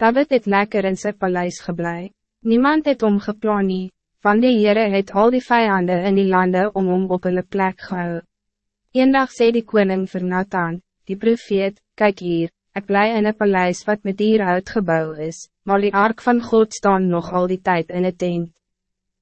David het lekker in zijn paleis geblei. Niemand het om geplan nie, van die Heere het al die vijanden in die landen om hom op hulle plek gehou. Eendag sê die koning vir Nathan, die profeet, kijk hier, ik blij in een paleis wat met dierhout gebouw is, maar die ark van God staan nog al die tijd in het tent.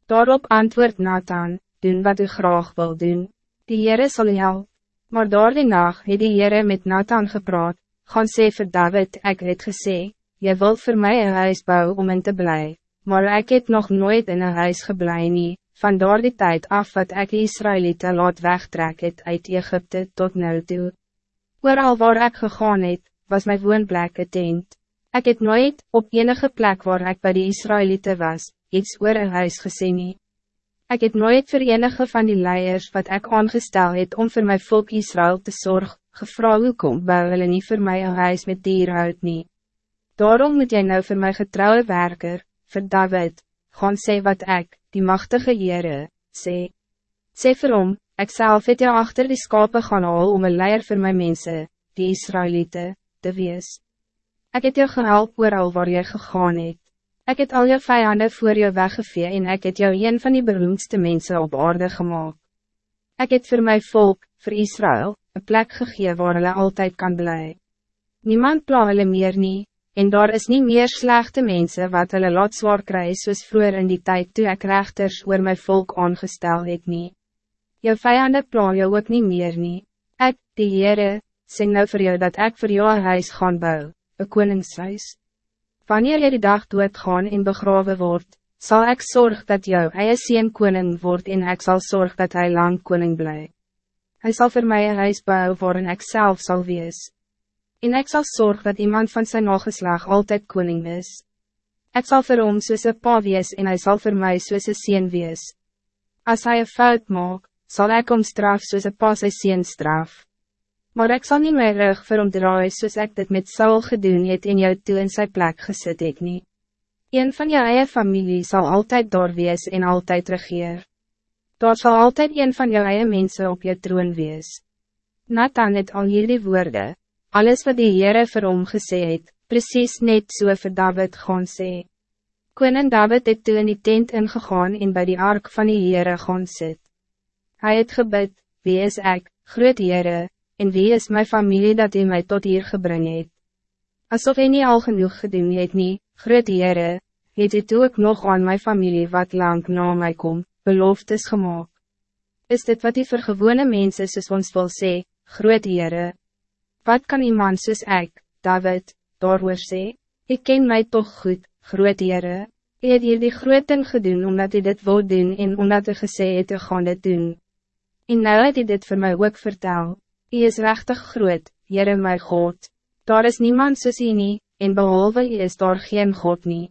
Daarop antwoord Nathan, doen wat u graag wil doen, die Heere sal u help. Maar door die nacht het die Heere met Nathan gepraat, gaan sê vir David, ek het gesê, jy wil voor mij een huis bouwen om in te blij, maar ik heb nog nooit in een huis geblei nie, van door die tijd af wat ik Israëlieten laat wegtrek het uit Egypte tot nou toe. Ooral waar ik gegaan het, was mijn woonplek het tent. Ik het nooit, op enige plek waar ik bij de Israëlieten was, iets oor een huis gezien nie. Ik het nooit voor enige van die leiers wat ik aangestel het om voor mijn volk Israël te zorgen, gevra hoe kom bou hulle nie vir my een huis met dierhout nie. Daarom moet jij nou voor mijn getrouwe werker, voor David, gaan sê wat ik, die machtige Heere, sê. Sê vir hom, ek self het jou achter die skape gaan haal om een leier voor mijn mensen, die Israëlieten, te wees. Ik het jou gehelp al waar jy gegaan het. Ik het al jou vijanden voor jou weggevee en ik het jou een van die beroemdste mensen op aarde gemaakt. Ik het voor mijn volk, voor Israël, een plek gegeven waar hulle altijd kan blijven. Niemand pla hulle meer niet, en daar is niet meer slechte mensen wat hulle laat zwaar kry soos vroeger in die tijd toe ek rechters oor my volk aangestel het nie. Jou vijanden pla jou ook niet meer nie. Ek, die Heere, sê nou voor jou dat ik voor jou een huis gaan bou, een koningshuis. Wanneer jy die dag doodgaan en begraven wordt, zal ik zorg dat jou eie sien koning wordt en ik zal zorg dat hij lang koning bly. Hij zal voor mij een huis bouwen waarin ik zelf zal wees. En ik zal zorgen dat iemand van zijn nageslag altijd koning is. Ik zal voor hom soos een pa wees en hij zal voor mij soos een sien wees. Als hij een fout maakt, zal ik om straf soos een pa sy sien straf. Maar ik zal niet meer rug vir hom draai soos ek dit met Saul gedoen het en jou toe in sy plek gesit het nie. Een van jou eie familie zal altijd door wees en altijd regeer. Daar zal altijd een van jou eie mensen op je troon wees. Nathan het al jullie woorden, alles wat die Heere vir hom gesê het, precies net so vir David gaan sê. Koning David het toe in die tent ingegaan en bij die ark van die Heere gaan sit. Hij het gebid, wie is ik, groot Heere, en wie is mijn familie dat hij mij tot hier gebring het? Alsof hij niet al genoeg gedoen het nie, groot Heere, het het ook nog aan mijn familie wat lang na mij kom, beloftes gemaakt. Is dit wat die vir gewone mense soos ons wil sê, groot Heere? Wat kan iemand soos ek, David, daarover sê? Ik ken mij toch goed, groot Heere. Hy het hier die grooten gedoen omdat hij dit wil doen en omdat hy gesê het hy gaan dit doen. En nou het hy dit voor mij ook vertel. Hy is rechtig groot, Heere my God. Daar is niemand soos hy nie, en behalve hy is daar geen God nie.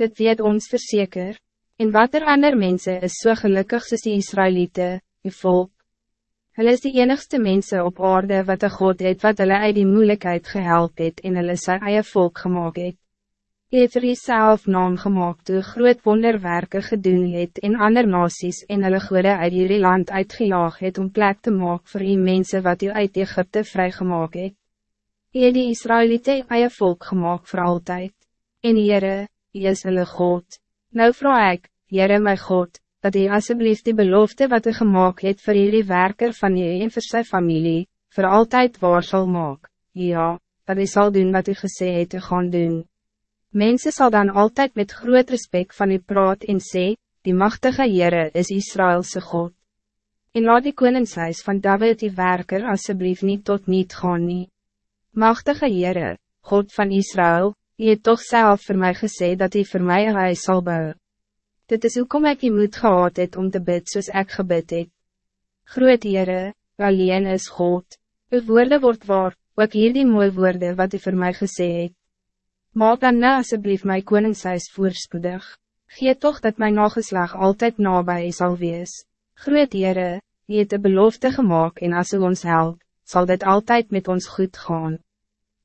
Dit weet ons verzeker. En wat er ander mensen is so gelukkig soos die Israëlieten, die volk. Hulle is die enigste mensen op aarde wat een God het wat hulle uit die moeilijkheid gehelp het en hulle sy eie volk gemaakt het. Hy het vir self naam gemaakt toe groot wonderwerke gedoen het en ander nasies en hulle goede uit die land uitgejaag het om plek te maak voor die mensen wat hy uit Egypte vrygemaak het. Hy het die Israëlieten eie volk gemaakt voor altijd. En Heere, hy is hulle God. Nou vraag ik, Heere my God, dat hij alsjeblieft die belofte wat hij gemaakt het voor jullie werker van je en voor zijn familie, voor altijd waar zal maak, ja, dat hij zal doen wat hij gesê het te gaan doen. Mensen zal dan altijd met groot respect van u praat en sê, die machtige Heere is Israëlse God. En laat die koningshuis van David die werker alsjeblieft niet tot niet gaan nie. Machtige Heere, God van Israël, je het toch zelf voor mij gezegd dat hij voor mij een huis zal bouwen. Dit is hoekom ek die moed gehad het om te bid soos ek gebid het. Groot Heere, alleen is God. Uw woorden wordt waar, ook hier die mooie woorden wat u voor mij gesê het. Maak dan nou asseblief my koningshuis voorspoedig. Gee toch dat mijn nageslag altijd nabij zal wees. Groot Heere, jy het de belofte gemaakt en as u ons help, zal dit altijd met ons goed gaan.